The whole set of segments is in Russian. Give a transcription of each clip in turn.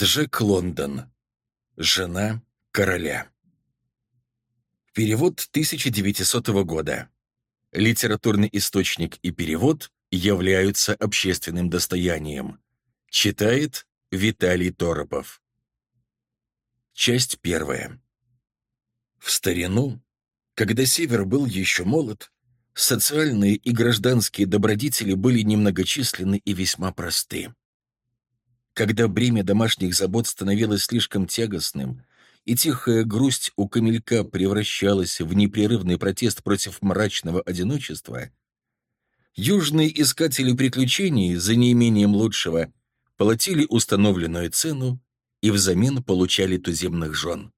Джек Лондон. Жена короля. Перевод 1900 года. Литературный источник и перевод являются общественным достоянием. Читает Виталий Торопов. Часть первая. В старину, когда Север был еще молод, социальные и гражданские добродетели были немногочисленны и весьма просты. Когда бремя домашних забот становилось слишком тягостным, и тихая грусть у камелька превращалась в непрерывный протест против мрачного одиночества, южные искатели приключений за неимением лучшего платили установленную цену и взамен получали туземных жен.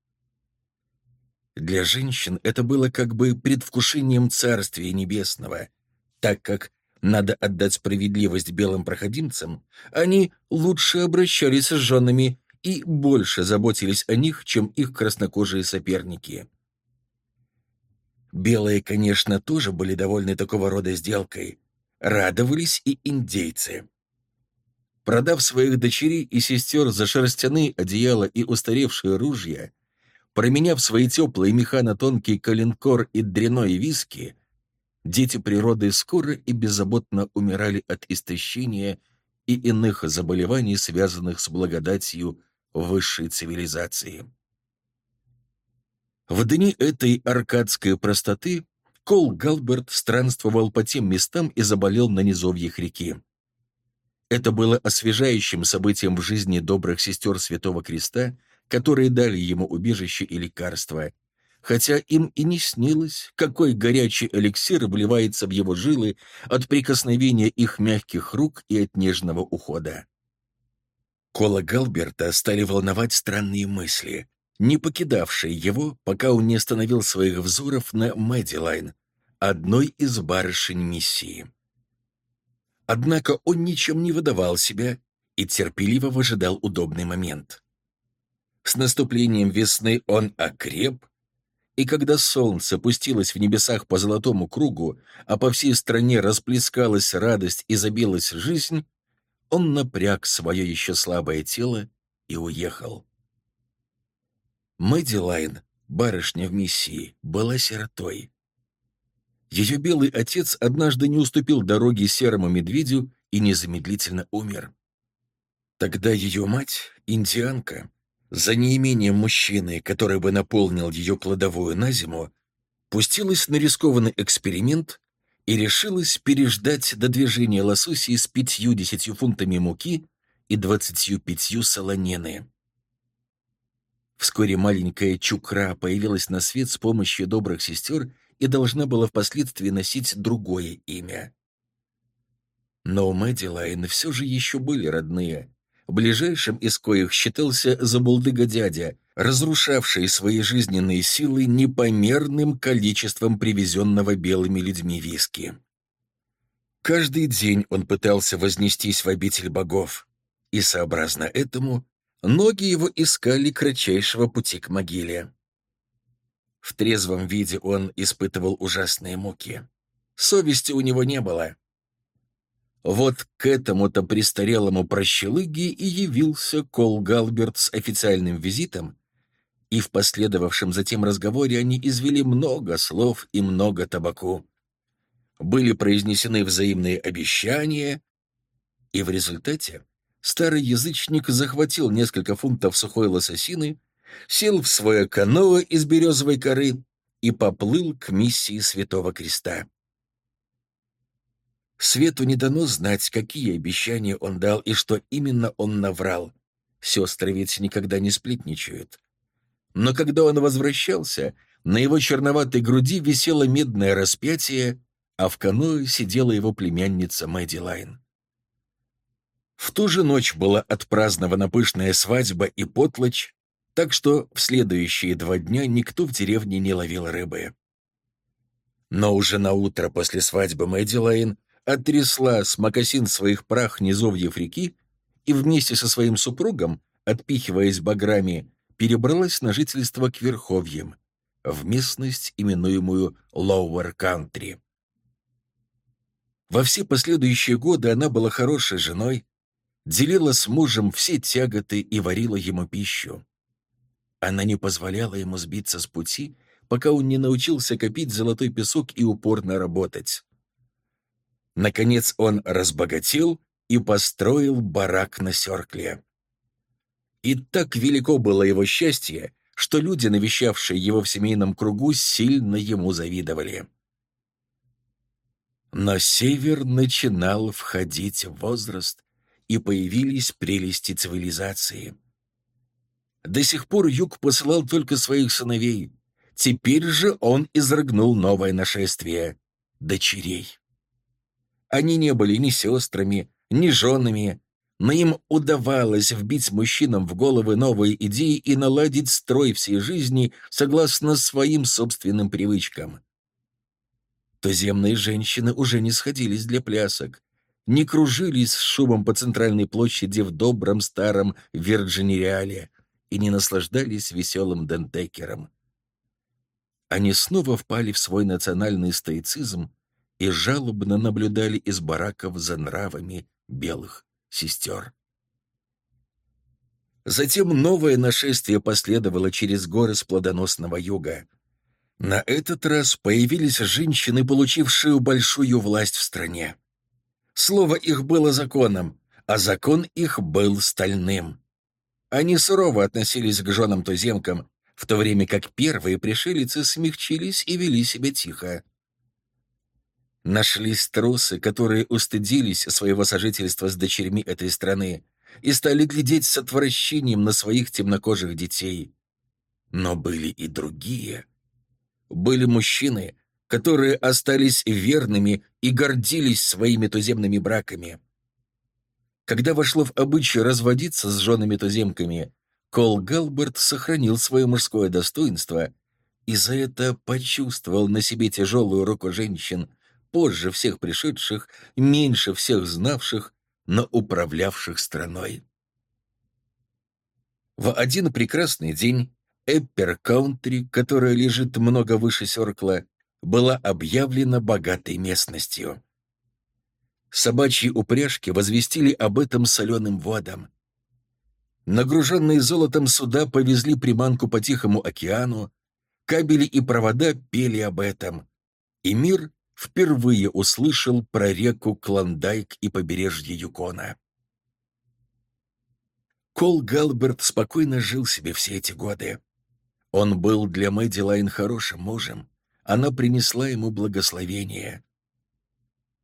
Для женщин это было как бы предвкушением Царствия Небесного, так как надо отдать справедливость белым проходимцам, они лучше обращались с женами и больше заботились о них, чем их краснокожие соперники. Белые, конечно, тоже были довольны такого рода сделкой. Радовались и индейцы. Продав своих дочерей и сестер за шерстяные одеяла и устаревшие ружья, променяв свои теплые меха на тонкий коленкор и дряной виски, Дети природы скоро и беззаботно умирали от истощения и иных заболеваний, связанных с благодатью высшей цивилизации. В дни этой аркадской простоты Кол Галберт странствовал по тем местам и заболел на низовьях реки. Это было освежающим событием в жизни добрых сестер Святого Креста, которые дали ему убежище и лекарство, хотя им и не снилось, какой горячий эликсир вливается в его жилы от прикосновения их мягких рук и от нежного ухода. Кола Галберта стали волновать странные мысли, не покидавшие его, пока он не остановил своих взоров на Мэдилайн, одной из барышень миссии. Однако он ничем не выдавал себя и терпеливо выжидал удобный момент. С наступлением весны он окреп, и когда солнце пустилось в небесах по золотому кругу, а по всей стране расплескалась радость и забилась жизнь, он напряг свое еще слабое тело и уехал. Мэдди Лайн, барышня в миссии, была сиротой. Ее белый отец однажды не уступил дороги серому медведю и незамедлительно умер. Тогда ее мать, индианка, за неимением мужчины, который бы наполнил ее кладовую на зиму, пустилась на рискованный эксперимент и решилась переждать до движения лососей с пятью-десятью фунтами муки и двадцатью пятью солонены. Вскоре маленькая Чукра появилась на свет с помощью добрых сестер и должна была впоследствии носить другое имя. Но у Мэдилайн все же еще были родные, ближайшим из коих считался забулдыга-дядя, разрушавший свои жизненные силы непомерным количеством привезенного белыми людьми виски. Каждый день он пытался вознестись в обитель богов, и, сообразно этому, ноги его искали кратчайшего пути к могиле. В трезвом виде он испытывал ужасные муки. Совести у него не было, вот к этому-то престарелому прощелыге и явился Кол Галберт с официальным визитом, и в последовавшем затем разговоре они извели много слов и много табаку. Были произнесены взаимные обещания, и в результате старый язычник захватил несколько фунтов сухой лососины, сел в свое каноэ из березовой коры и поплыл к миссии Святого Креста. Свету не дано знать, какие обещания он дал и что именно он наврал. Сестры ведь никогда не сплетничают. Но когда он возвращался, на его черноватой груди висело медное распятие, а в каноэ сидела его племянница Мэдилайн. В ту же ночь была отпразднована пышная свадьба и потлач, так что в следующие два дня никто в деревне не ловил рыбы. Но уже на утро после свадьбы Мэдилайн оттрясла с мокасин своих прах низовьев реки и вместе со своим супругом, отпихиваясь баграми, перебралась на жительство к Верховьям, в местность, именуемую Лоуэр Кантри. Во все последующие годы она была хорошей женой, делила с мужем все тяготы и варила ему пищу. Она не позволяла ему сбиться с пути, пока он не научился копить золотой песок и упорно работать. Наконец он разбогател и построил барак на Сёркле. И так велико было его счастье, что люди, навещавшие его в семейном кругу, сильно ему завидовали. Но север начинал входить в возраст, и появились прелести цивилизации. До сих пор юг посылал только своих сыновей. Теперь же он изрыгнул новое нашествие — дочерей. Они не были ни сестрами, ни женами, но им удавалось вбить мужчинам в головы новые идеи и наладить строй всей жизни согласно своим собственным привычкам. Туземные женщины уже не сходились для плясок, не кружились с шумом по центральной площади в добром старом Вирджинериале и не наслаждались веселым Дентекером. Они снова впали в свой национальный стоицизм и жалобно наблюдали из бараков за нравами белых сестер. Затем новое нашествие последовало через горы с плодоносного юга. На этот раз появились женщины, получившие большую власть в стране. Слово их было законом, а закон их был стальным. Они сурово относились к женам-туземкам, в то время как первые пришелицы смягчились и вели себя тихо. Нашлись трусы, которые устыдились своего сожительства с дочерьми этой страны и стали глядеть с отвращением на своих темнокожих детей. Но были и другие. Были мужчины, которые остались верными и гордились своими туземными браками. Когда вошло в обычай разводиться с женами-туземками, Кол Галберт сохранил свое мужское достоинство и за это почувствовал на себе тяжелую руку женщин — позже всех пришедших, меньше всех знавших, но управлявших страной. В один прекрасный день Эппер-Каунтри, которая лежит много выше Сёркла, была объявлена богатой местностью. Собачьи упряжки возвестили об этом соленым водам. Нагруженные золотом суда повезли приманку по Тихому океану, кабели и провода пели об этом, и мир впервые услышал про реку Клондайк и побережье Юкона. Кол Галбрет спокойно жил себе все эти годы. Он был для Мэдилайн хорошим мужем, она принесла ему благословение.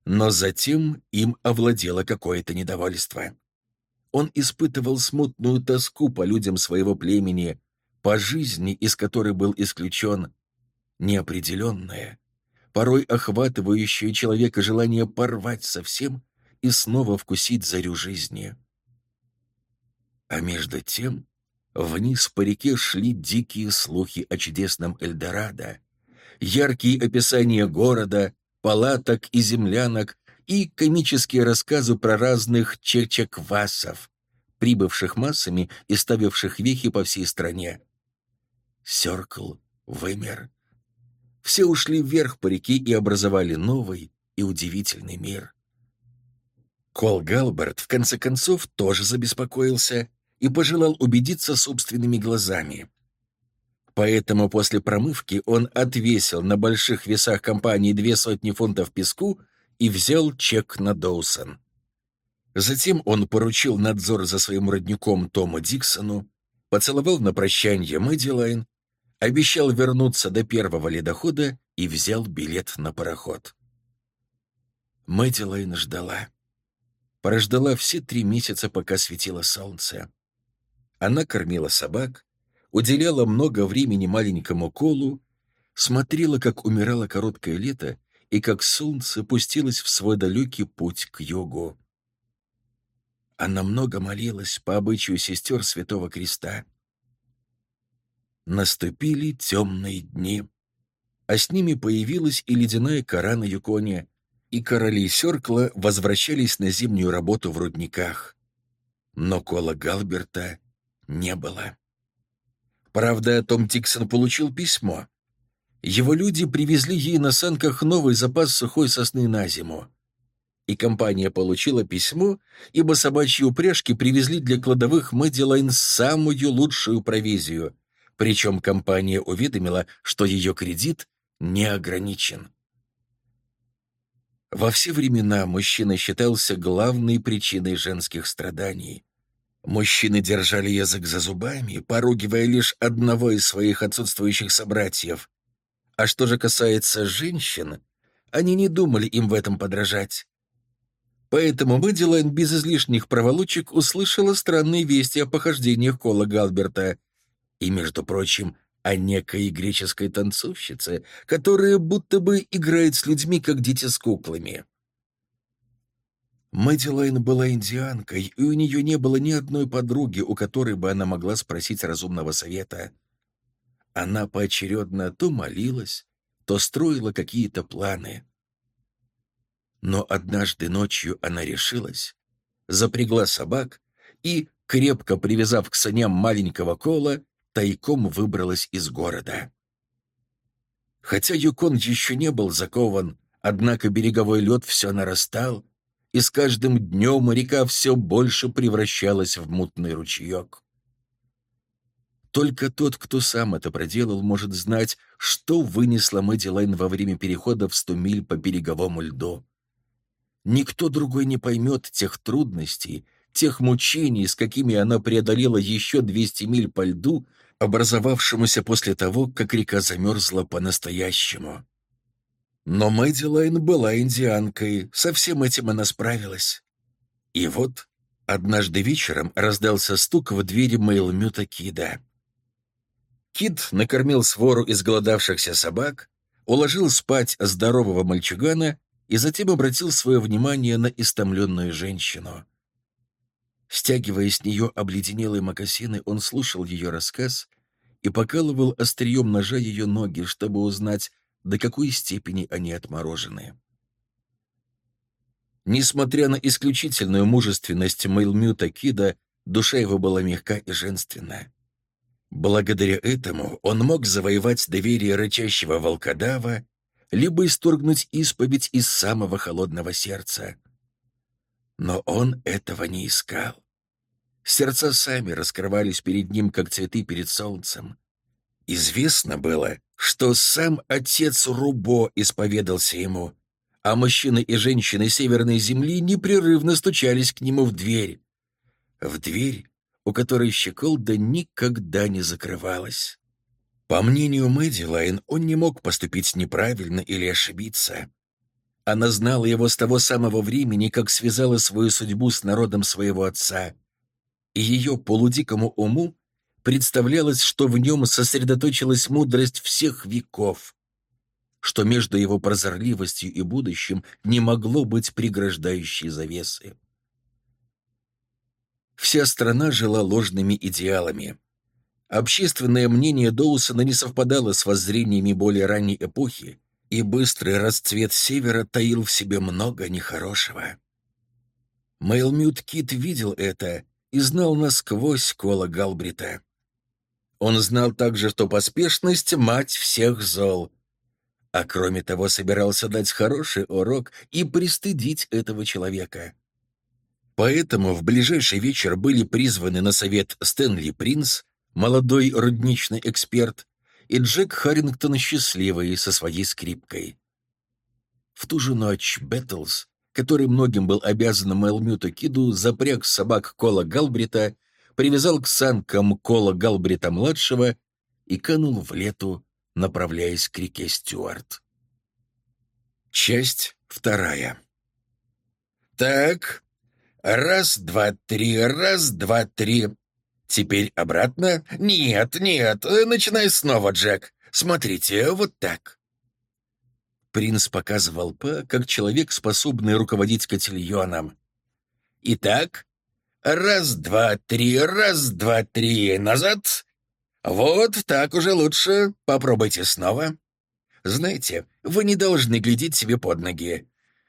Но затем им овладело какое-то недовольство. Он испытывал смутную тоску по людям своего племени, по жизни, из которой был исключен, неопределенное, порой охватывающее человека желание порвать совсем и снова вкусить зарю жизни. А между тем вниз по реке шли дикие слухи о чудесном Эльдорадо, яркие описания города, палаток и землянок и комические рассказы про разных чечеквасов, прибывших массами и ставивших вехи по всей стране. Сёркл вымер. Все ушли вверх по реке и образовали новый и удивительный мир. Кол Галберт, в конце концов, тоже забеспокоился и пожелал убедиться собственными глазами. Поэтому после промывки он отвесил на больших весах компании две сотни фунтов песку и взял чек на Доусон. Затем он поручил надзор за своим родником Тому Диксону, поцеловал на прощание Мэдилайн обещал вернуться до первого ледохода и взял билет на пароход. Мэдилайн ждала. Прождала все три месяца, пока светило солнце. Она кормила собак, уделяла много времени маленькому колу, смотрела, как умирало короткое лето и как солнце пустилось в свой далекий путь к югу. Она много молилась по обычаю сестер Святого Креста. Наступили темные дни, а с ними появилась и ледяная кора на Юконе, и короли Сёркла возвращались на зимнюю работу в рудниках. Но Кола Галберта не было. Правда, Том Тиксон получил письмо. Его люди привезли ей на санках новый запас сухой сосны на зиму. и компания получила письмо, ибо собачьи упряжки привезли для кладовых Мэдилайн самую лучшую провизию, причем компания уведомила, что ее кредит не ограничен. Во все времена мужчина считался главной причиной женских страданий. Мужчины держали язык за зубами, поругивая лишь одного из своих отсутствующих собратьев. А что же касается женщин, они не думали им в этом подражать. Поэтому Мэдилайн без излишних проволочек услышала странные вести о похождениях Кола Галберта и, между прочим, о некой греческой танцовщице, которая будто бы играет с людьми, как дети с куклами. Мэдилайн была индианкой, и у нее не было ни одной подруги, у которой бы она могла спросить разумного совета. Она поочередно то молилась, то строила какие-то планы. Но однажды ночью она решилась, запрягла собак и, крепко привязав к саням маленького кола, тайком выбралась из города. Хотя Юкон еще не был закован, однако береговой лед все нарастал, и с каждым днем река все больше превращалась в мутный ручеек. Только тот, кто сам это проделал, может знать, что вынесла Мэдди Лайн во время перехода в сто миль по береговому льду. Никто другой не поймет тех трудностей, тех мучений, с какими она преодолела еще 200 миль по льду, образовавшемуся после того, как река замерзла по-настоящему. Но Мэдилайн была индианкой, со всем этим она справилась. И вот однажды вечером раздался стук в двери Мейлмюта Кида. Кид накормил свору изголодавшихся собак, уложил спать здорового мальчугана и затем обратил свое внимание на истомленную женщину. Стягивая с нее обледенелые мокасины, он слушал ее рассказ и покалывал острием ножа ее ноги, чтобы узнать, до какой степени они отморожены. Несмотря на исключительную мужественность Мейлмюта Кида, душа его была мягка и женственна. Благодаря этому он мог завоевать доверие рычащего волкодава, либо исторгнуть исповедь из самого холодного сердца. Но он этого не искал. Сердца сами раскрывались перед ним, как цветы перед солнцем. Известно было, что сам отец Рубо исповедался ему, а мужчины и женщины Северной Земли непрерывно стучались к нему в дверь. В дверь, у которой щеколда никогда не закрывалась. По мнению Мэдилайн, он не мог поступить неправильно или ошибиться. Она знала его с того самого времени, как связала свою судьбу с народом своего отца. И ее полудикому уму представлялось, что в нем сосредоточилась мудрость всех веков, что между его прозорливостью и будущим не могло быть преграждающей завесы. Вся страна жила ложными идеалами. Общественное мнение Доусона не совпадало с воззрениями более ранней эпохи, и быстрый расцвет Севера таил в себе много нехорошего. Мейлмют Кит видел это и знал насквозь Кола Галбрита. Он знал также, что поспешность — мать всех зол. А кроме того, собирался дать хороший урок и пристыдить этого человека. Поэтому в ближайший вечер были призваны на совет Стэнли Принц, молодой рудничный эксперт, и Джек Харрингтон счастливый со своей скрипкой. В ту же ночь Бэттлс, который многим был обязан Мэйлмюту Киду, запряг собак Кола Галбрета привязал к санкам Кола Галбрета-младшего и канул в лету, направляясь к реке Стюарт. Часть вторая. «Так, раз, два, три, раз, два, три. Теперь обратно? Нет, нет, начинай снова, Джек. Смотрите, вот так». Принц показывал П, как человек, способный руководить котельоном. «Итак, Раз, два, три, раз, два, три, назад. Вот так уже лучше. Попробуйте снова. Знаете, вы не должны глядеть себе под ноги.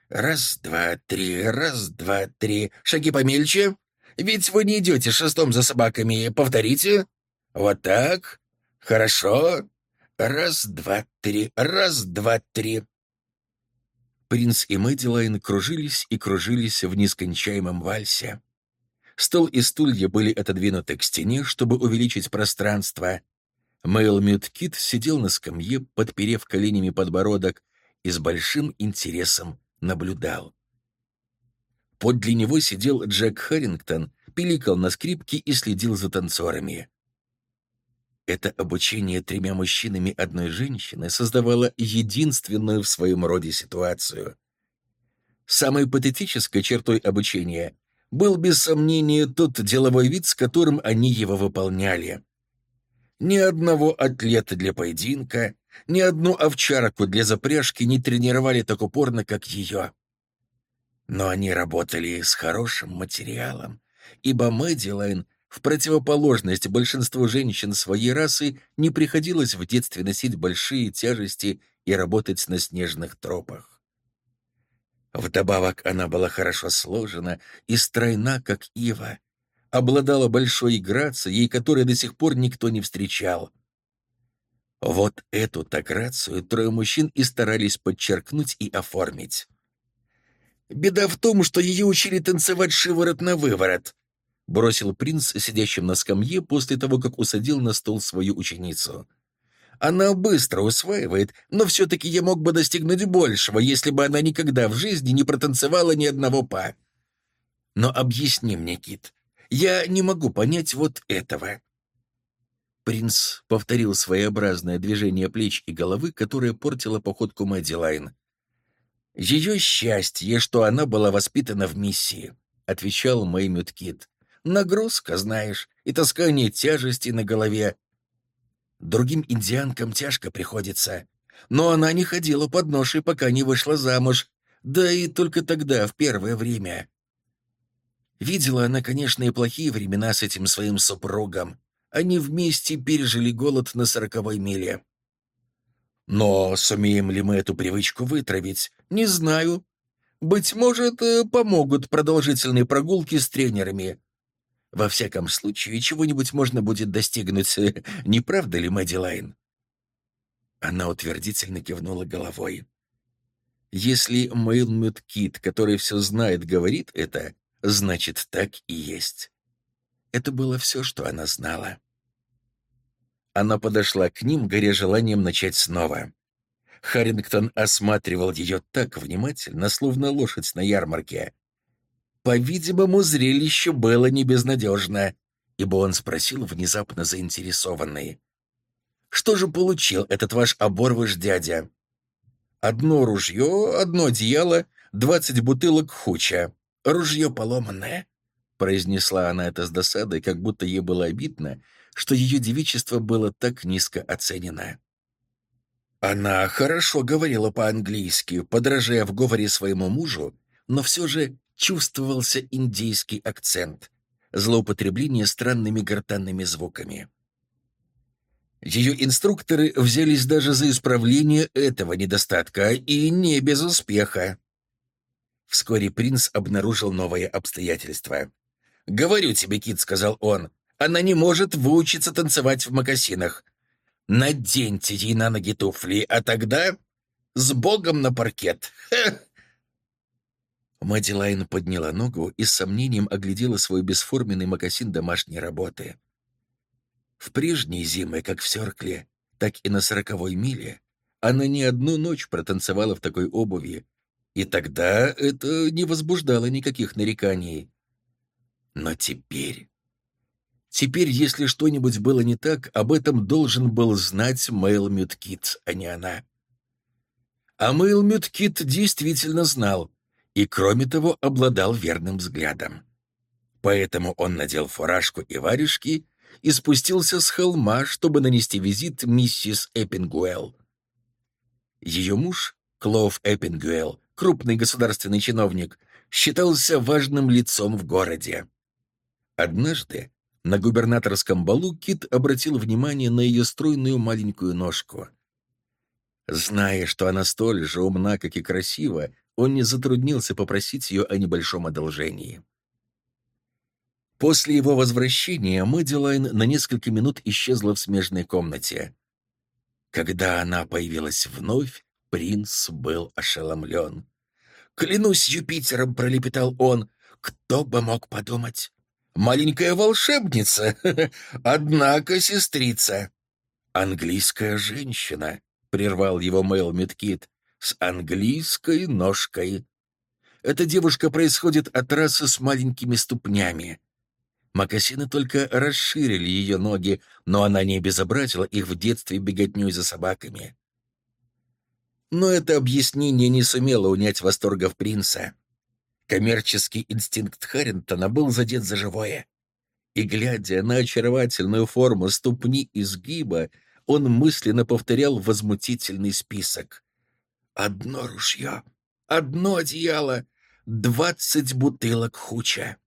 Раз, два, три, раз, два, три. Шаги помельче. Ведь вы не идете шестом за собаками. Повторите. Вот так. Хорошо. Раз, два, три, раз, два, три. Принц и Мэдилайн кружились и кружились в нескончаемом вальсе. Стол и стулья были отодвинуты к стене, чтобы увеличить пространство. Мэйл Кит сидел на скамье, подперев коленями подбородок, и с большим интересом наблюдал. Подле него сидел Джек Харрингтон, пиликал на скрипке и следил за танцорами. Это обучение тремя мужчинами одной женщины создавало единственную в своем роде ситуацию. Самой патетической чертой обучения был без сомнения тот деловой вид, с которым они его выполняли. Ни одного атлета для поединка, ни одну овчарку для запряжки не тренировали так упорно, как ее. Но они работали с хорошим материалом, ибо Мэдилайн — в противоположность большинству женщин своей расы не приходилось в детстве носить большие тяжести и работать на снежных тропах. Вдобавок она была хорошо сложена и стройна, как ива, обладала большой грацией, которой до сих пор никто не встречал. Вот эту-то грацию трое мужчин и старались подчеркнуть и оформить. Беда в том, что ее учили танцевать шиворот на выворот —— бросил принц, сидящим на скамье, после того, как усадил на стол свою ученицу. «Она быстро усваивает, но все-таки я мог бы достигнуть большего, если бы она никогда в жизни не протанцевала ни одного па. Но объясни мне, Кит, я не могу понять вот этого». Принц повторил своеобразное движение плеч и головы, которое портило походку Мэдилайн. «Ее счастье, что она была воспитана в миссии», — отвечал Мэймют Кит. Нагрузка, знаешь, и таскание тяжести на голове. Другим индианкам тяжко приходится. Но она не ходила под ношей, пока не вышла замуж. Да и только тогда, в первое время. Видела она, конечно, и плохие времена с этим своим супругом. Они вместе пережили голод на сороковой миле. Но сумеем ли мы эту привычку вытравить? Не знаю. Быть может, э, помогут продолжительные прогулки с тренерами. Во всяком случае, чего-нибудь можно будет достигнуть, не правда ли, Мэдилайн?» Она утвердительно кивнула головой. «Если Мэйлмют Кит, который все знает, говорит это, значит, так и есть». Это было все, что она знала. Она подошла к ним, горя желанием начать снова. Харрингтон осматривал ее так внимательно, словно лошадь на ярмарке, по-видимому, зрелище было не безнадежно, ибо он спросил внезапно заинтересованный. «Что же получил этот ваш оборвыш дядя?» «Одно ружье, одно одеяло, двадцать бутылок хуча. Ружье поломанное», — произнесла она это с досадой, как будто ей было обидно, что ее девичество было так низко оценено. Она хорошо говорила по-английски, подражая в говоре своему мужу, но все же чувствовался индийский акцент, злоупотребление странными гортанными звуками. Ее инструкторы взялись даже за исправление этого недостатка, и не без успеха. Вскоре принц обнаружил новое обстоятельство. «Говорю тебе, Кит», — сказал он, — «она не может выучиться танцевать в мокасинах. Наденьте ей на ноги туфли, а тогда с Богом на паркет. Ха! Мэдилайн подняла ногу и с сомнением оглядела свой бесформенный мокасин домашней работы. В прежние зимы, как в Сёркле, так и на сороковой миле, она не одну ночь протанцевала в такой обуви, и тогда это не возбуждало никаких нареканий. Но теперь... Теперь, если что-нибудь было не так, об этом должен был знать Мэйл Мюткит, а не она. А Мэйл Мюткит действительно знал — и, кроме того, обладал верным взглядом. Поэтому он надел фуражку и варежки и спустился с холма, чтобы нанести визит миссис Эппингуэлл. Ее муж, Клоув Эппингуэлл, крупный государственный чиновник, считался важным лицом в городе. Однажды на губернаторском балу Кит обратил внимание на ее стройную маленькую ножку. Зная, что она столь же умна, как и красива, он не затруднился попросить ее о небольшом одолжении. После его возвращения Мэдилайн на несколько минут исчезла в смежной комнате. Когда она появилась вновь, принц был ошеломлен. «Клянусь Юпитером!» — пролепетал он. «Кто бы мог подумать?» «Маленькая волшебница! Однако сестрица!» «Английская женщина!» — прервал его Мэл Миткит. «С английской ножкой!» Эта девушка происходит от расы с маленькими ступнями. Макасины только расширили ее ноги, но она не обезобразила их в детстве беготней за собаками. Но это объяснение не сумело унять восторгов принца. Коммерческий инстинкт Харрингтона был задет за живое. И, глядя на очаровательную форму ступни изгиба, он мысленно повторял возмутительный список. «Одно ружье, одно одеяло, двадцать бутылок хуча».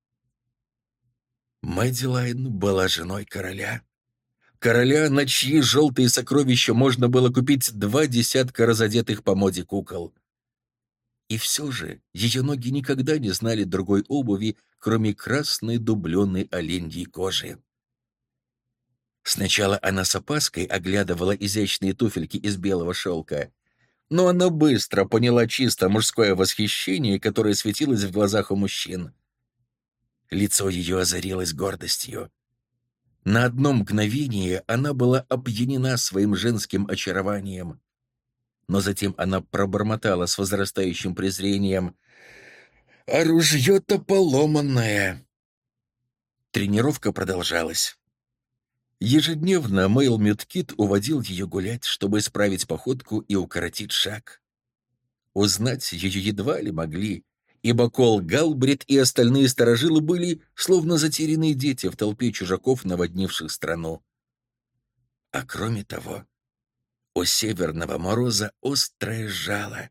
Мэдилайн была женой короля короля, на чьи желтые сокровища можно было купить два десятка разодетых по моде кукол. И все же ее ноги никогда не знали другой обуви, кроме красной дубленной оленьей кожи. Сначала она с опаской оглядывала изящные туфельки из белого шелка, но она быстро поняла чисто мужское восхищение, которое светилось в глазах у мужчин. Лицо ее озарилось гордостью. На одно мгновение она была опьянена своим женским очарованием. Но затем она пробормотала с возрастающим презрением. «А ружье-то поломанное!» Тренировка продолжалась. Ежедневно Мэйл Мюткит уводил ее гулять, чтобы исправить походку и укоротить шаг. Узнать ее едва ли могли, ибо Кол Галбрид и остальные сторожилы были словно затерянные дети в толпе чужаков, наводнивших страну. А кроме того, у северного мороза острое жало,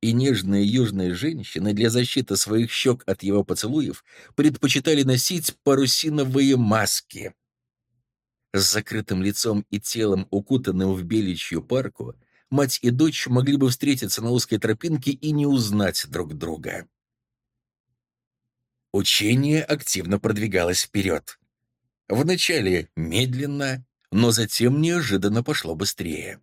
и нежные южные женщины для защиты своих щек от его поцелуев предпочитали носить парусиновые маски. С закрытым лицом и телом, укутанным в беличью парку, мать и дочь могли бы встретиться на узкой тропинке и не узнать друг друга. Учение активно продвигалось вперед. Вначале медленно, но затем неожиданно пошло быстрее.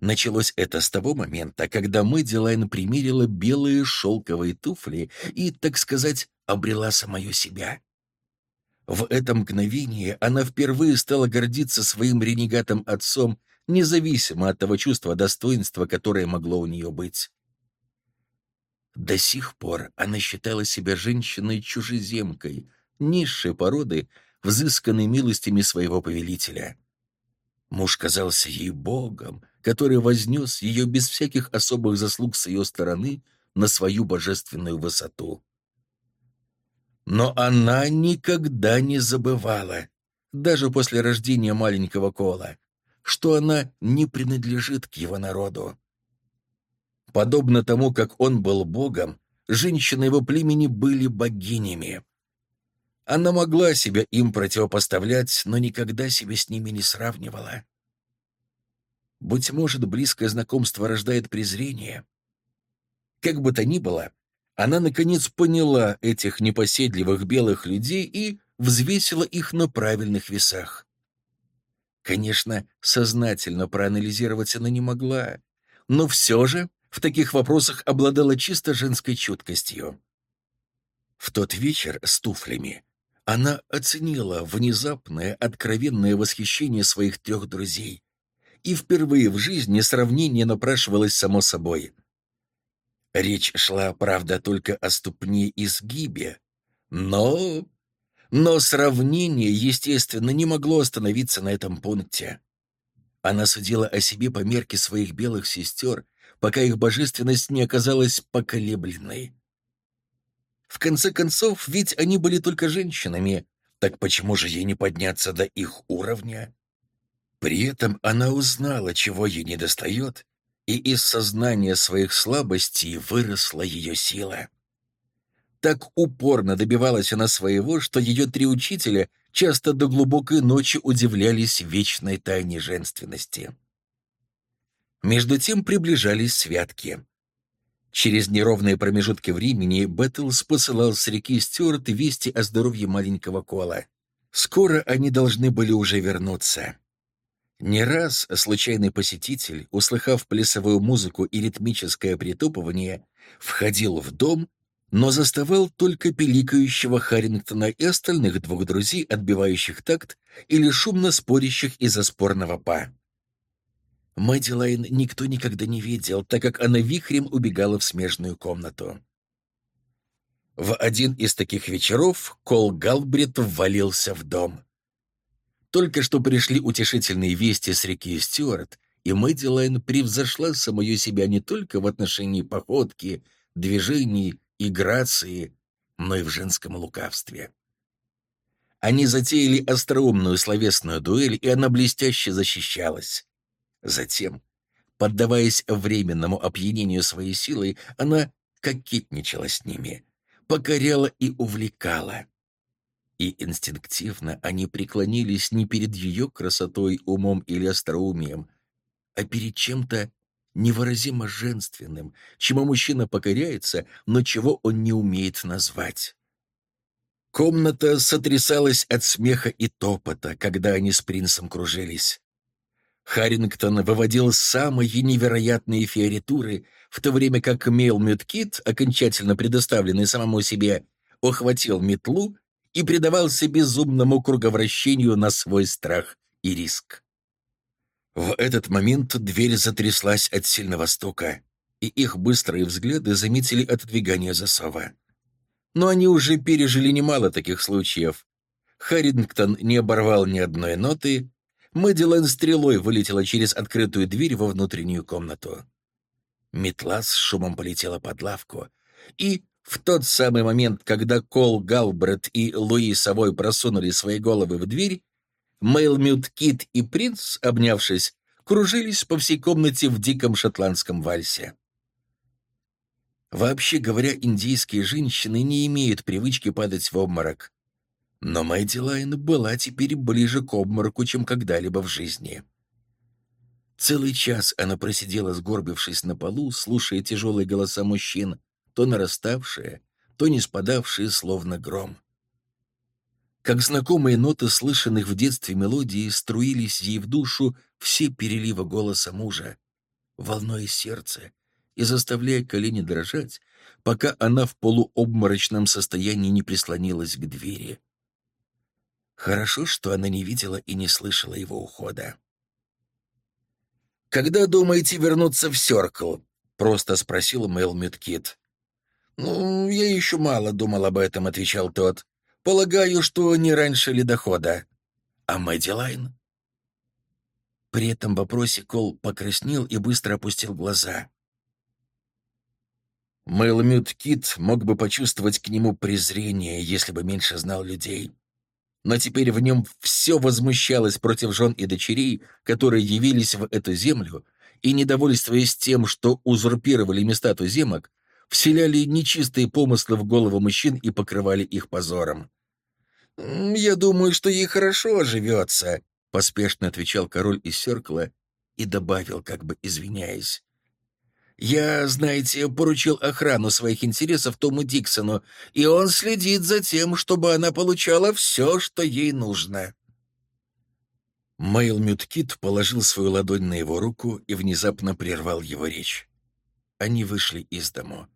Началось это с того момента, когда Мэдилайн примерила белые шелковые туфли и, так сказать, обрела самое себя. В это мгновение она впервые стала гордиться своим ренегатом отцом независимо от того чувства достоинства, которое могло у нее быть. До сих пор она считала себя женщиной-чужеземкой, низшей породы, взысканной милостями своего повелителя. Муж казался ей богом, который вознес ее без всяких особых заслуг с ее стороны на свою божественную высоту. Но она никогда не забывала, даже после рождения маленького Кола, что она не принадлежит к его народу. Подобно тому, как он был богом, женщины его племени были богинями. Она могла себя им противопоставлять, но никогда себя с ними не сравнивала. Быть может, близкое знакомство рождает презрение. Как бы то ни было, она, наконец, поняла этих непоседливых белых людей и взвесила их на правильных весах. Конечно, сознательно проанализировать она не могла, но все же в таких вопросах обладала чисто женской чуткостью. В тот вечер с туфлями она оценила внезапное, откровенное восхищение своих трех друзей. И впервые в жизни сравнение напрашивалось само собой. Речь шла, правда, только о ступне и сгибе, но но сравнение, естественно, не могло остановиться на этом пункте. Она судила о себе по мерке своих белых сестер, пока их божественность не оказалась поколебленной. В конце концов, ведь они были только женщинами, так почему же ей не подняться до их уровня? При этом она узнала, чего ей недостает, и из сознания своих слабостей выросла ее сила. Так упорно добивалась она своего, что ее три учителя часто до глубокой ночи удивлялись вечной тайне женственности. Между тем приближались святки. Через неровные промежутки времени Бэттлс посылал с реки Стюарт вести о здоровье маленького Кола. Скоро они должны были уже вернуться. Не раз случайный посетитель, услыхав плясовую музыку и ритмическое притопывание, входил в дом, но заставал только пиликающего Харрингтона и остальных двух друзей, отбивающих такт или шумно спорящих из-за спорного па. Мэдилайн никто никогда не видел, так как она вихрем убегала в смежную комнату. В один из таких вечеров Кол Галбрид ввалился в дом. Только что пришли утешительные вести с реки Стюарт, и Мэдилайн превзошла самую себя не только в отношении походки, движений и грации, но и в женском лукавстве. Они затеяли остроумную словесную дуэль, и она блестяще защищалась. Затем, поддаваясь временному опьянению своей силой, она кокетничала с ними, покоряла и увлекала. И инстинктивно они преклонились не перед ее красотой, умом или остроумием, а перед чем-то невыразимо женственным, чему мужчина покоряется, но чего он не умеет назвать. Комната сотрясалась от смеха и топота, когда они с принцем кружились. Харрингтон выводил самые невероятные фиоритуры, в то время как Мейлмют Кит, окончательно предоставленный самому себе, ухватил метлу и предавался безумному круговращению на свой страх и риск. В этот момент дверь затряслась от сильного стука, и их быстрые взгляды заметили отодвигание засова. Но они уже пережили немало таких случаев. Харрингтон не оборвал ни одной ноты, Мэдилен стрелой вылетела через открытую дверь во внутреннюю комнату. Метла с шумом полетела под лавку, и в тот самый момент, когда Кол Галбрет и Луи Совой просунули свои головы в дверь, Мэйлмют Кид и Принц, обнявшись, кружились по всей комнате в диком шотландском вальсе. Вообще говоря, индейские женщины не имеют привычки падать в обморок. Но Мэдилайн была теперь ближе к обмороку, чем когда-либо в жизни. Целый час она просидела, сгорбившись на полу, слушая тяжелые голоса мужчин, то нараставшие, то не спадавшие, словно гром. Как знакомые ноты слышанных в детстве мелодии струились ей в душу все переливы голоса мужа, волной сердце и заставляя колени дрожать, пока она в полуобморочном состоянии не прислонилась к двери. Хорошо, что она не видела и не слышала его ухода. «Когда думаете вернуться в Сёркл?» — просто спросил Мэл Мюткит. «Ну, я еще мало думал об этом», — отвечал тот. Полагаю, что не раньше ледохода. А Мэдилайн? При этом вопросе Кол покраснел и быстро опустил глаза. Мэлмют Кит мог бы почувствовать к нему презрение, если бы меньше знал людей. Но теперь в нем все возмущалось против жен и дочерей, которые явились в эту землю, и, недовольствуясь тем, что узурпировали места туземок, вселяли нечистые помыслы в голову мужчин и покрывали их позором. «Я думаю, что ей хорошо живется», — поспешно отвечал король из Серкла и добавил, как бы извиняясь. «Я, знаете, поручил охрану своих интересов Тому Диксону, и он следит за тем, чтобы она получала все, что ей нужно». Мэйл Мюткит положил свою ладонь на его руку и внезапно прервал его речь. Они вышли из дому.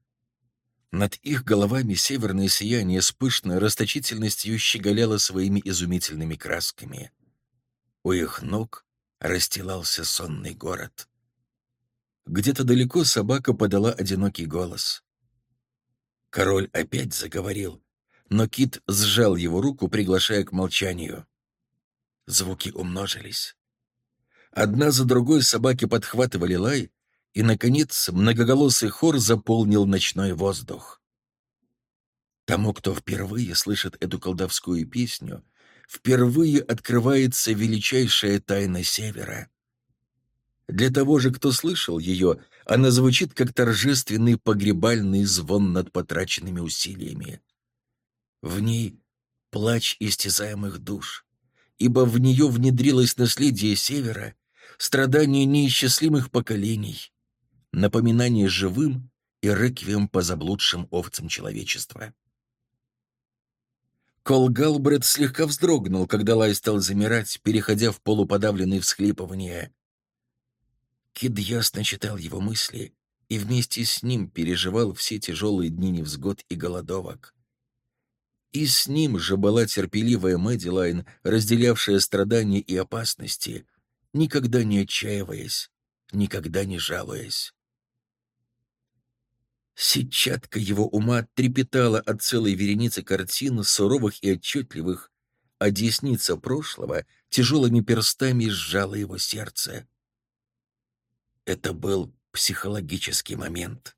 Над их головами северное сияние с пышной расточительностью щеголяло своими изумительными красками. У их ног расстилался сонный город. Где-то далеко собака подала одинокий голос. Король опять заговорил, но Кит сжал его руку, приглашая к молчанию. Звуки умножились. Одна за другой собаки подхватывали лай, и, наконец, многоголосый хор заполнил ночной воздух. Тому, кто впервые слышит эту колдовскую песню, впервые открывается величайшая тайна Севера. Для того же, кто слышал ее, она звучит как торжественный погребальный звон над потраченными усилиями. В ней плач истязаемых душ, ибо в нее внедрилось наследие Севера, страдания неисчислимых поколений, напоминание живым и реквием по заблудшим овцам человечества. Кол Галбрет слегка вздрогнул, когда Лай стал замирать, переходя в полуподавленные всхлипывания. Кид ясно читал его мысли и вместе с ним переживал все тяжелые дни невзгод и голодовок. И с ним же была терпеливая Мэдилайн, разделявшая страдания и опасности, никогда не отчаиваясь, никогда не жалуясь. Сетчатка его ума трепетала от целой вереницы картин, суровых и отчетливых, а десница прошлого тяжелыми перстами сжала его сердце. Это был психологический момент.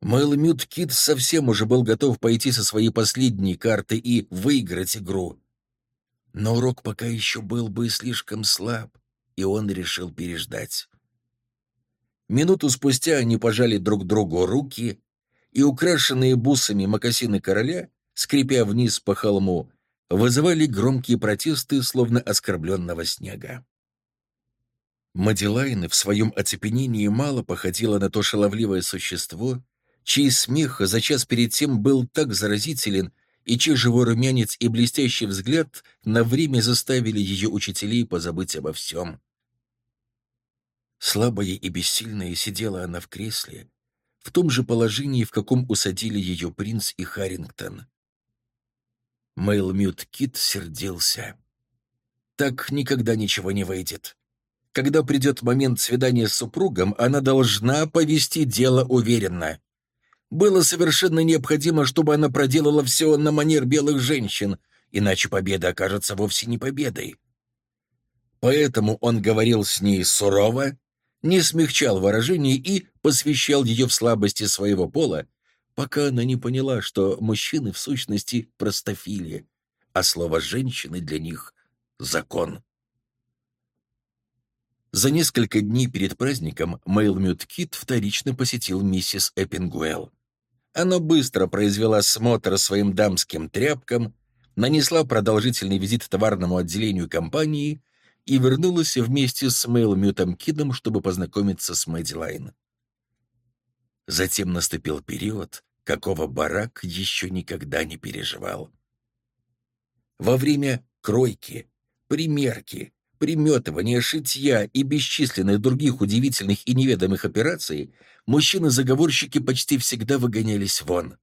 Мэлмют Кит совсем уже был готов пойти со своей последней карты и выиграть игру. Но урок пока еще был бы слишком слаб, и он решил переждать. Минуту спустя они пожали друг другу руки, и украшенные бусами мокасины короля, скрипя вниз по холму, вызывали громкие протесты, словно оскорбленного снега. Маделайн в своем оцепенении мало походила на то шаловливое существо, чей смех за час перед тем был так заразителен, и чей живой румянец и блестящий взгляд на время заставили ее учителей позабыть обо всем. Слабая и бессильная сидела она в кресле, в том же положении, в каком усадили ее принц и Харрингтон. Мэйлмют Кит сердился. «Так никогда ничего не выйдет. Когда придет момент свидания с супругом, она должна повести дело уверенно. Было совершенно необходимо, чтобы она проделала все на манер белых женщин, иначе победа окажется вовсе не победой. Поэтому он говорил с ней сурово, не смягчал выражений и посвящал ее в слабости своего пола, пока она не поняла, что мужчины в сущности простофили, а слово «женщины» для них — закон. За несколько дней перед праздником Мейлмют Кит вторично посетил миссис Эппингуэлл. Она быстро произвела смотр своим дамским тряпкам, нанесла продолжительный визит товарному отделению компании и вернулась вместе с Мейлмютом Кидом, чтобы познакомиться с Мэдилайн. Затем наступил период, какого барак еще никогда не переживал. Во время кройки, примерки, приметывания, шитья и бесчисленных других удивительных и неведомых операций мужчины-заговорщики почти всегда выгонялись вон.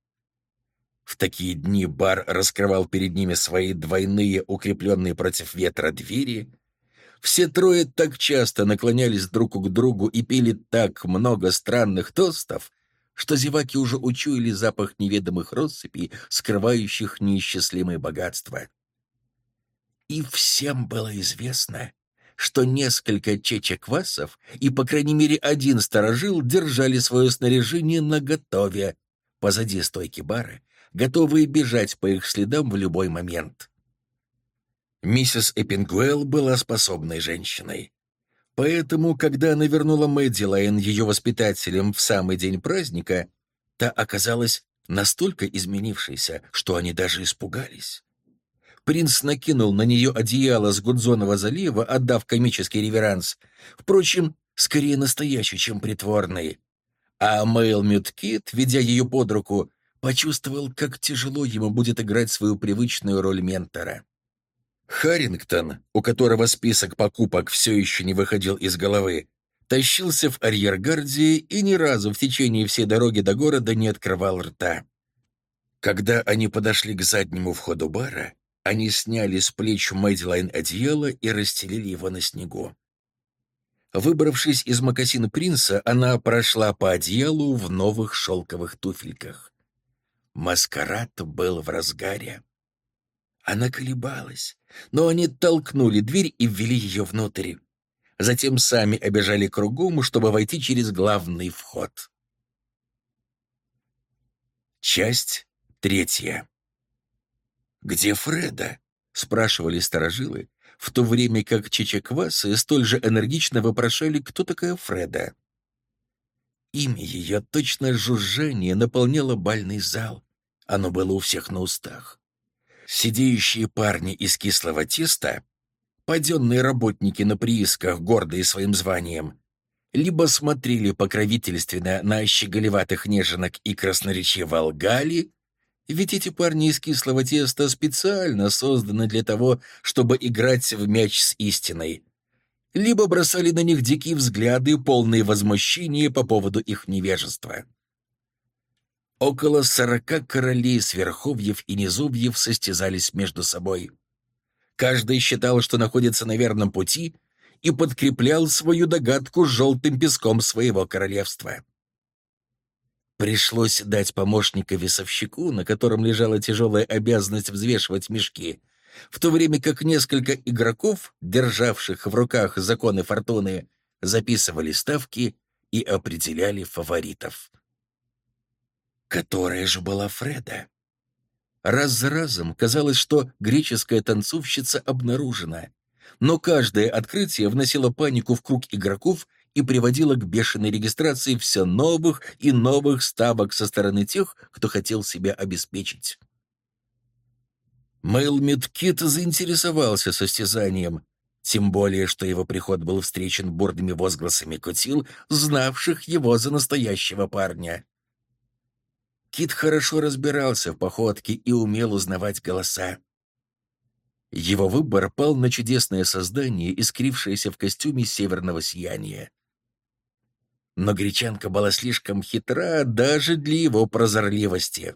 В такие дни бар раскрывал перед ними свои двойные, укрепленные против ветра двери. Все трое так часто наклонялись друг к другу и пили так много странных тостов, что зеваки уже учуяли запах неведомых россыпей, скрывающих неисчислимые богатства. И всем было известно, что несколько чечеквасов и, по крайней мере, один сторожил держали свое снаряжение наготове позади стойки бара, готовые бежать по их следам в любой момент. Миссис Эппингуэлл была способной женщиной. Поэтому, когда она вернула Мэддилайн ее воспитателем в самый день праздника, та оказалась настолько изменившейся, что они даже испугались. Принц накинул на нее одеяло с Гудзонова залива, отдав комический реверанс. Впрочем, скорее настоящий, чем притворный. А Мэйл Мюткит, ведя ее под руку, почувствовал, как тяжело ему будет играть свою привычную роль ментора. Харрингтон, у которого список покупок все еще не выходил из головы, тащился в арьергарде и ни разу в течение всей дороги до города не открывал рта. Когда они подошли к заднему входу бара, они сняли с плеч Мэдилайн одеяло и расстелили его на снегу. Выбравшись из мокасина принца, она прошла по одеялу в новых шелковых туфельках. Маскарад был в разгаре. Она колебалась, но они толкнули дверь и ввели ее внутрь. Затем сами обежали кругом, чтобы войти через главный вход. Часть третья. «Где Фреда?» — спрашивали сторожилы, в то время как чечеквасы столь же энергично вопрошали, кто такая Фреда. Имя ее, точно жужжание, наполняло бальный зал. Оно было у всех на устах. Сидеющие парни из кислого теста, паденные работники на приисках, гордые своим званием, либо смотрели покровительственно на щеголеватых неженок и красноречиво лгали, ведь эти парни из кислого теста специально созданы для того, чтобы играть в мяч с истиной. либо бросали на них дикие взгляды, полные возмущения по поводу их невежества. Около сорока королей сверховьев и низовьев состязались между собой. Каждый считал, что находится на верном пути, и подкреплял свою догадку желтым песком своего королевства. Пришлось дать помощника весовщику, на котором лежала тяжелая обязанность взвешивать мешки, в то время как несколько игроков, державших в руках законы фортуны, записывали ставки и определяли фаворитов. Которая же была Фреда? Раз за разом казалось, что греческая танцовщица обнаружена, но каждое открытие вносило панику в круг игроков и приводило к бешеной регистрации все новых и новых ставок со стороны тех, кто хотел себя обеспечить. Мейлмит Кит заинтересовался состязанием, тем более, что его приход был встречен бурными возгласами кутил, знавших его за настоящего парня. Кит хорошо разбирался в походке и умел узнавать голоса. Его выбор пал на чудесное создание, искрившееся в костюме северного сияния. Но гречанка была слишком хитра даже для его прозорливости.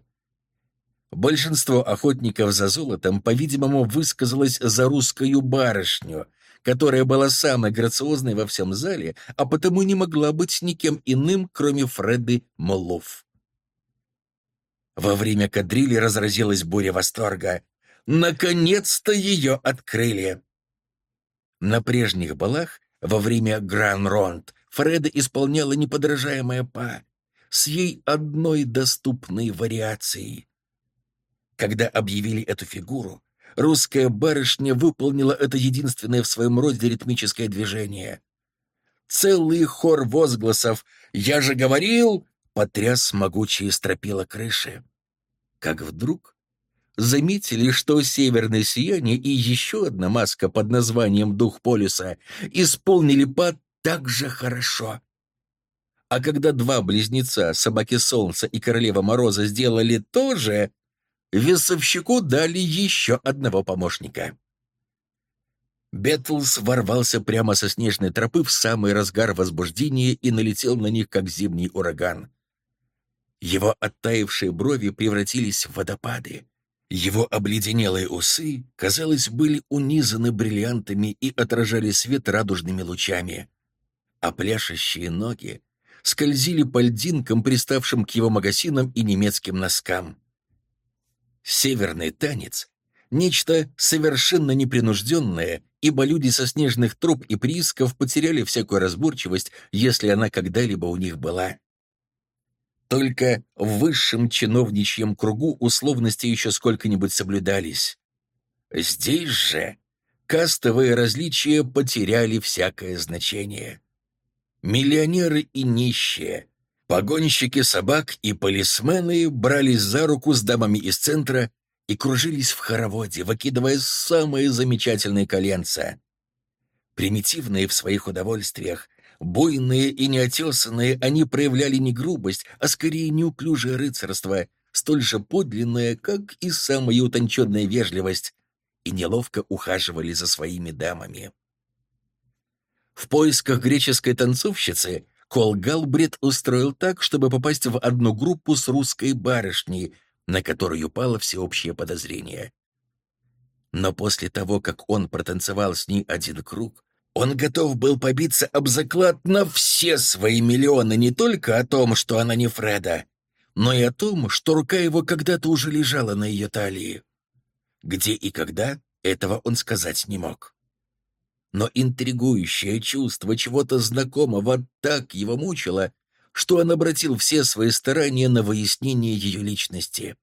Большинство охотников за золотом, по-видимому, высказалось за русскую барышню, которая была самой грациозной во всем зале, а потому не могла быть никем иным, кроме Фреды Молов. Во время кадрили разразилась буря восторга. Наконец-то ее открыли! На прежних балах, во время Гран-Ронд, Фреда исполняла неподражаемая па с ей одной доступной вариацией. Когда объявили эту фигуру, русская барышня выполнила это единственное в своем роде ритмическое движение. Целый хор возгласов «Я же говорил!» потряс могучие стропила крыши как вдруг заметили, что северное сияние и еще одна маска под названием «Дух полюса» исполнили пад так же хорошо. А когда два близнеца, собаки Солнца и Королева Мороза, сделали то же, весовщику дали еще одного помощника. Бетлс ворвался прямо со снежной тропы в самый разгар возбуждения и налетел на них, как зимний ураган. Его оттаившие брови превратились в водопады. Его обледенелые усы, казалось, были унизаны бриллиантами и отражали свет радужными лучами. А пляшущие ноги скользили по льдинкам, приставшим к его магазинам и немецким носкам. Северный танец — нечто совершенно непринужденное, ибо люди со снежных троп и приисков потеряли всякую разборчивость, если она когда-либо у них была. Только в высшем чиновничьем кругу условности еще сколько-нибудь соблюдались. Здесь же кастовые различия потеряли всякое значение. Миллионеры и нищие, погонщики собак и полисмены брались за руку с дамами из центра и кружились в хороводе, выкидывая самые замечательные коленца. Примитивные в своих удовольствиях, Буйные и неотесанные, они проявляли не грубость, а скорее неуклюжее рыцарство, столь же подлинное, как и самая утонченная вежливость, и неловко ухаживали за своими дамами. В поисках греческой танцовщицы Кол Галбрид устроил так, чтобы попасть в одну группу с русской барышней, на которую пало всеобщее подозрение. Но после того, как он протанцевал с ней один круг, он готов был побиться об заклад на все свои миллионы не только о том, что она не Фреда, но и о том, что рука его когда-то уже лежала на ее талии. Где и когда, этого он сказать не мог. Но интригующее чувство чего-то знакомого так его мучило, что он обратил все свои старания на выяснение ее личности.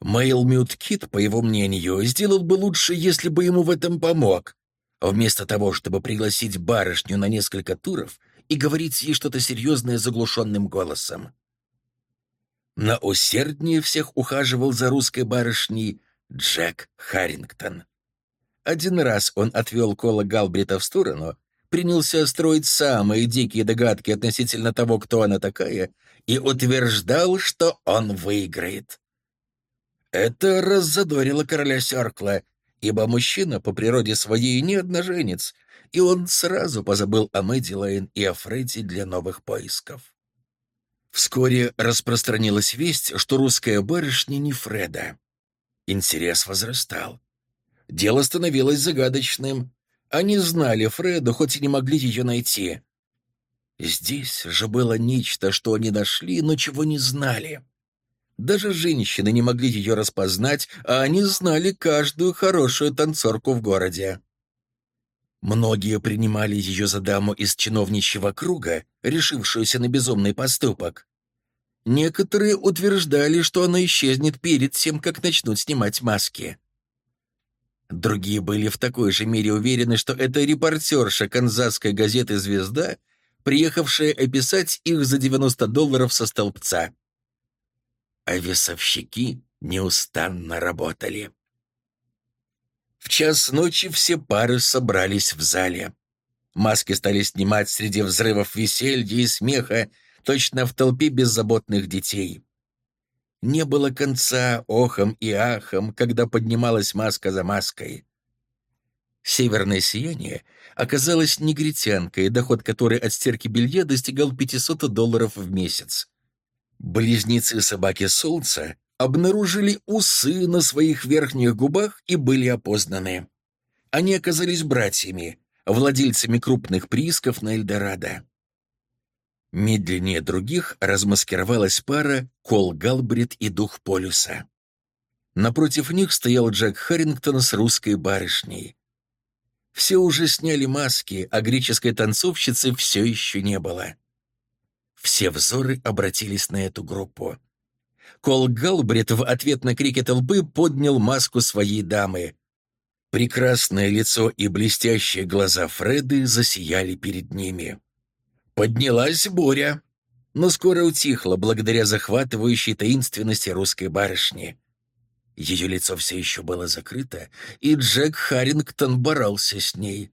Мейлмют Кит, по его мнению, сделал бы лучше, если бы ему в этом помог, Вместо того, чтобы пригласить барышню на несколько туров и говорить ей что-то серьезное заглушенным голосом. Но усерднее всех ухаживал за русской барышней Джек Харрингтон. Один раз он отвел Кола Галбрита в сторону, принялся строить самые дикие догадки относительно того, кто она такая, и утверждал, что он выиграет. Это раззадорило короля Сёркла, ибо мужчина по природе своей не одноженец и он сразу позабыл о Мэдди и о Фредди для новых поисков. Вскоре распространилась весть, что русская барышня не Фреда. Интерес возрастал. Дело становилось загадочным. Они знали Фреду, хоть и не могли ее найти. Здесь же было нечто, что они нашли, но чего не знали. Даже женщины не могли ее распознать, а они знали каждую хорошую танцорку в городе. Многие принимали ее за даму из чиновничьего круга, решившуюся на безумный поступок. Некоторые утверждали, что она исчезнет перед тем, как начнут снимать маски. Другие были в такой же мере уверены, что это репортерша канзасской газеты «Звезда», приехавшая описать их за 90 долларов со столбца. А весовщики неустанно работали. В час ночи все пары собрались в зале. Маски стали снимать среди взрывов веселья и смеха, точно в толпе беззаботных детей. Не было конца охом и ахом, когда поднималась маска за маской. Северное сияние оказалась негритянкой, доход которой от стирки белья достигал 500 долларов в месяц. Близнецы собаки Солнца обнаружили усы на своих верхних губах и были опознаны. Они оказались братьями, владельцами крупных приисков на Эльдорадо. Медленнее других размаскировалась пара Кол Галбрид и Дух Полюса. Напротив них стоял Джек Харрингтон с русской барышней. Все уже сняли маски, а греческой танцовщицы все еще не было. Все взоры обратились на эту группу. Кол Галбрид в ответ на крики толпы поднял маску своей дамы. Прекрасное лицо и блестящие глаза Фреды засияли перед ними. Поднялась буря, но скоро утихла благодаря захватывающей таинственности русской барышни. Ее лицо все еще было закрыто, и Джек Харрингтон боролся с ней.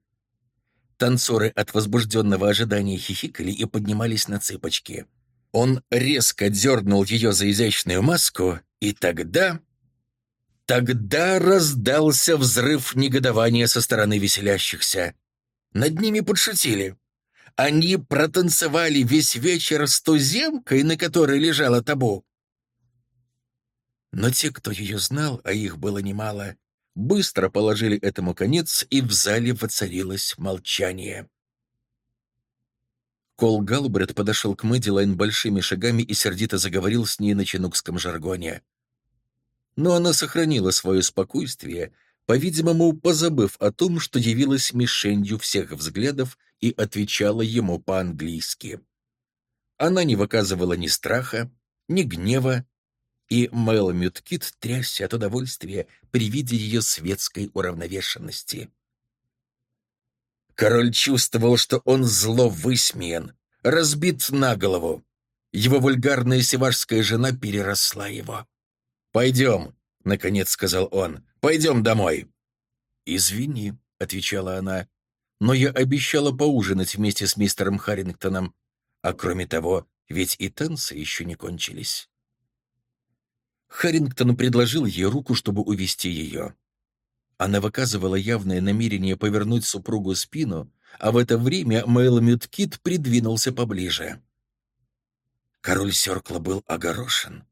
Танцоры от возбужденного ожидания хихикали и поднимались на цыпочки. Он резко дернул ее за изящную маску, и тогда... Тогда раздался взрыв негодования со стороны веселящихся. Над ними подшутили. Они протанцевали весь вечер с туземкой, на которой лежала табу. Но те, кто ее знал, а их было немало, быстро положили этому конец, и в зале воцарилось молчание. Кол Галбрет подошел к Мэдилайн большими шагами и сердито заговорил с ней на чинукском жаргоне. Но она сохранила свое спокойствие, по-видимому, позабыв о том, что явилась мишенью всех взглядов и отвечала ему по-английски. Она не выказывала ни страха, ни гнева, и Мэл Мюткит трясся от удовольствия при виде ее светской уравновешенности. Король чувствовал, что он зло высмеян, разбит на голову. Его вульгарная севашская жена переросла его. «Пойдем», — наконец сказал он, — «пойдем домой». «Извини», — отвечала она, — «но я обещала поужинать вместе с мистером Харрингтоном, а кроме того, ведь и танцы еще не кончились». Харрингтон предложил ей руку, чтобы увести ее. Она выказывала явное намерение повернуть супругу спину, а в это время Мэлмют Кит придвинулся поближе. Король Сёркла был огорошен.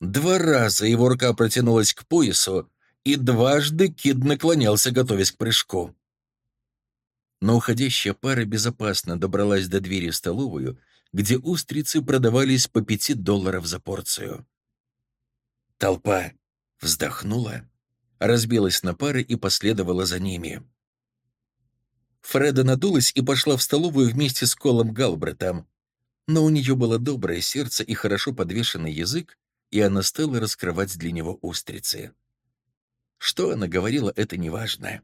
Два раза его рука протянулась к поясу, и дважды Кид наклонялся, готовясь к прыжку. Но уходящая пара безопасно добралась до двери в столовую, где устрицы продавались по пяти долларов за порцию. Толпа вздохнула, разбилась на пары и последовала за ними. Фреда надулась и пошла в столовую вместе с Колом Галбретом, но у нее было доброе сердце и хорошо подвешенный язык, и она стала раскрывать для него устрицы. Что она говорила, это неважно.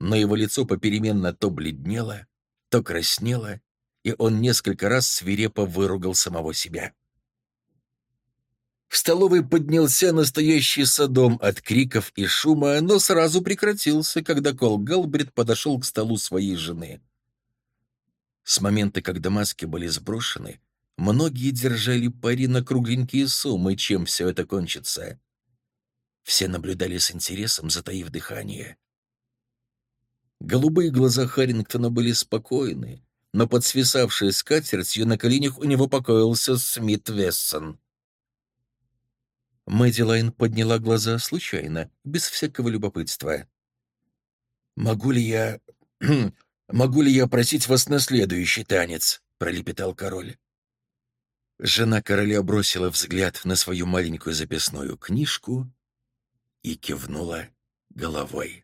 Но его лицо попеременно то бледнело, то краснело, и он несколько раз свирепо выругал самого себя. В столовой поднялся настоящий садом от криков и шума, но сразу прекратился, когда Кол Галбрид подошел к столу своей жены. С момента, когда маски были сброшены, многие держали пари на кругленькие суммы, чем все это кончится. Все наблюдали с интересом, затаив дыхание. Голубые глаза Харрингтона были спокойны, но под свисавшей скатертью на коленях у него покоился Смит Вессон. Мэдилайн подняла глаза случайно, без всякого любопытства. «Могу ли я... могу ли я просить вас на следующий танец?» — пролепетал король. Жена короля бросила взгляд на свою маленькую записную книжку и кивнула головой.